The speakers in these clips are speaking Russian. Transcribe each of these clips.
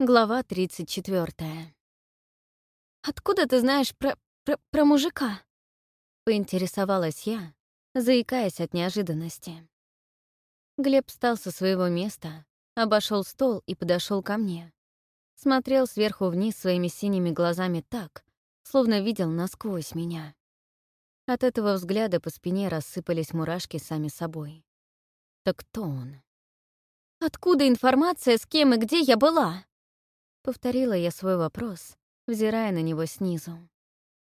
Глава 34. «Откуда ты знаешь про, про, про мужика?» — поинтересовалась я, заикаясь от неожиданности. Глеб встал со своего места, обошел стол и подошел ко мне. Смотрел сверху вниз своими синими глазами так, словно видел насквозь меня. От этого взгляда по спине рассыпались мурашки сами собой. Так кто он? «Откуда информация, с кем и где я была?» Повторила я свой вопрос, взирая на него снизу.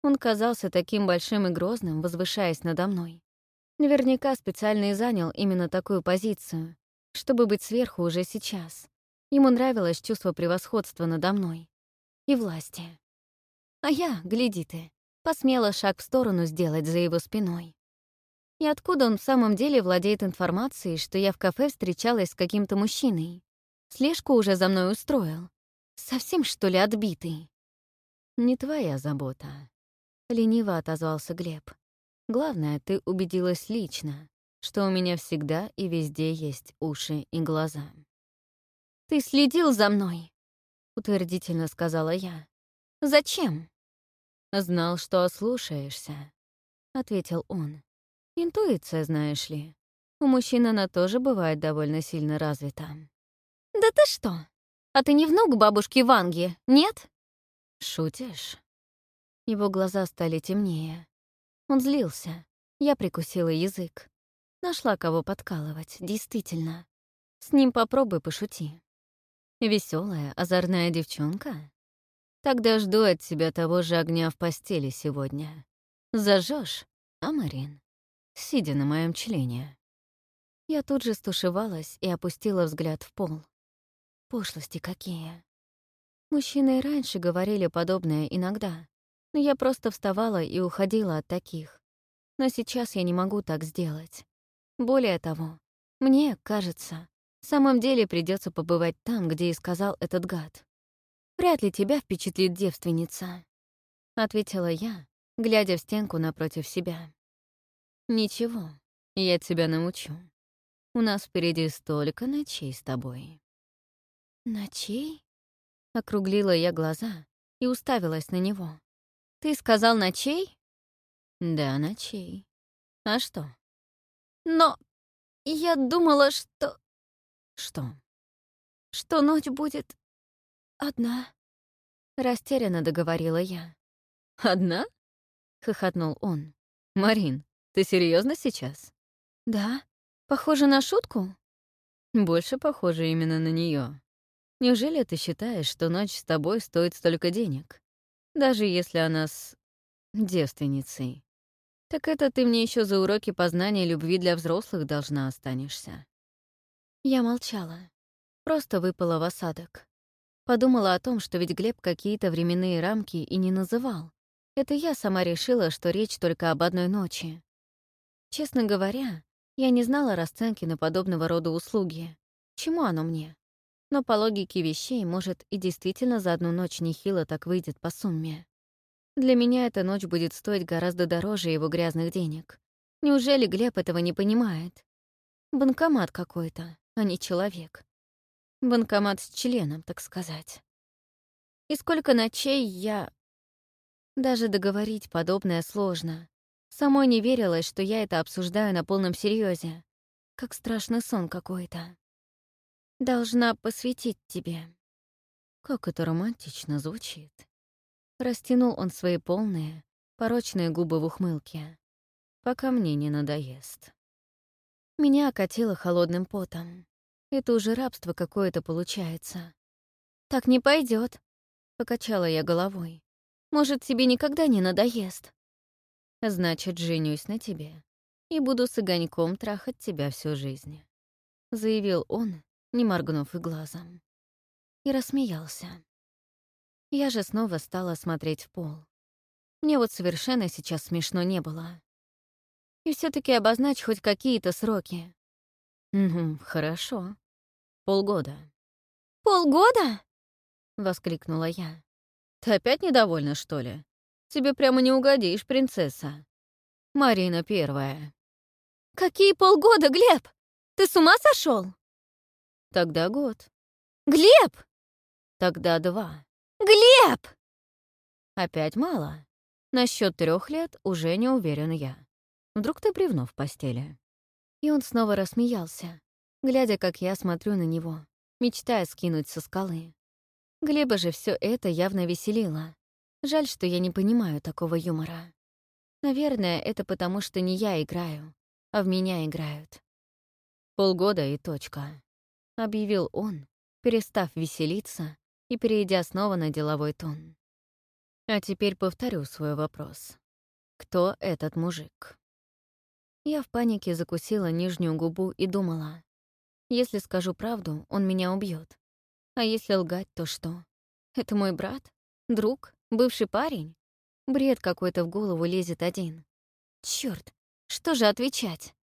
Он казался таким большим и грозным, возвышаясь надо мной. Наверняка специально и занял именно такую позицию, чтобы быть сверху уже сейчас. Ему нравилось чувство превосходства надо мной и власти. А я, гляди ты, посмела шаг в сторону сделать за его спиной. И откуда он в самом деле владеет информацией, что я в кафе встречалась с каким-то мужчиной? Слежку уже за мной устроил. Совсем, что ли, отбитый?» «Не твоя забота», — лениво отозвался Глеб. «Главное, ты убедилась лично, что у меня всегда и везде есть уши и глаза». «Ты следил за мной», — утвердительно сказала я. «Зачем?» «Знал, что ослушаешься», — ответил он. «Интуиция, знаешь ли. У мужчин она тоже бывает довольно сильно развита». «Да ты что? А ты не внук бабушки Ванги, нет?» «Шутишь?» Его глаза стали темнее. Он злился. Я прикусила язык. Нашла кого подкалывать, действительно. С ним попробуй пошути. Веселая, озорная девчонка? Тогда жду от тебя того же огня в постели сегодня. Зажжешь, а, Марин? Сидя на моем члене. Я тут же стушевалась и опустила взгляд в пол. Пошлости какие. Мужчины и раньше говорили подобное иногда, но я просто вставала и уходила от таких. Но сейчас я не могу так сделать. Более того, мне, кажется, в самом деле придется побывать там, где и сказал этот гад. «Вряд ли тебя впечатлит девственница», — ответила я, глядя в стенку напротив себя. «Ничего, я тебя научу. У нас впереди столько ночей с тобой». «Ночей?» — округлила я глаза и уставилась на него. «Ты сказал ночей?» «Да, ночей. А что?» «Но я думала, что...» «Что?» «Что ночь будет одна», — растерянно договорила я. «Одна?» — хохотнул он. «Марин, ты серьезно сейчас?» «Да. Похоже на шутку?» «Больше похоже именно на нее. Неужели ты считаешь, что ночь с тобой стоит столько денег? Даже если она с... девственницей. Так это ты мне еще за уроки познания любви для взрослых должна останешься. Я молчала. Просто выпала в осадок. Подумала о том, что ведь Глеб какие-то временные рамки и не называл. Это я сама решила, что речь только об одной ночи. Честно говоря, я не знала расценки на подобного рода услуги. Чему оно мне? Но по логике вещей, может, и действительно за одну ночь нехило так выйдет по сумме. Для меня эта ночь будет стоить гораздо дороже его грязных денег. Неужели Глеб этого не понимает? Банкомат какой-то, а не человек. Банкомат с членом, так сказать. И сколько ночей я... Даже договорить подобное сложно. Самой не верилось, что я это обсуждаю на полном серьезе. Как страшный сон какой-то. Должна посвятить тебе. Как это романтично звучит. Растянул он свои полные, порочные губы в ухмылке. Пока мне не надоест. Меня окатило холодным потом. Это уже рабство какое-то получается. «Так не пойдет, покачала я головой. «Может, тебе никогда не надоест?» «Значит, женюсь на тебе и буду с огоньком трахать тебя всю жизнь», — заявил он, не моргнув и глазом. И рассмеялся. Я же снова стала смотреть в пол. Мне вот совершенно сейчас смешно не было. И все таки обозначь хоть какие-то сроки. «Угу, хорошо. Полгода». «Полгода?» — воскликнула я. «Ты опять недовольна, что ли? Тебе прямо не угодишь, принцесса. Марина первая». «Какие полгода, Глеб? Ты с ума сошел? Тогда год. Глеб! Тогда два. «Глеб!» Опять мало. Насчет трех лет уже не уверен я. Вдруг ты бревно в постели. И он снова рассмеялся, глядя, как я смотрю на него, мечтая скинуть со скалы. Глеба же все это явно веселило. Жаль, что я не понимаю такого юмора. Наверное, это потому, что не я играю, а в меня играют. Полгода и точка. Объявил он, перестав веселиться и перейдя снова на деловой тон. А теперь повторю свой вопрос. Кто этот мужик? Я в панике закусила нижнюю губу и думала. Если скажу правду, он меня убьет. А если лгать, то что? Это мой брат? Друг? Бывший парень? Бред какой-то в голову лезет один. Черт, что же отвечать?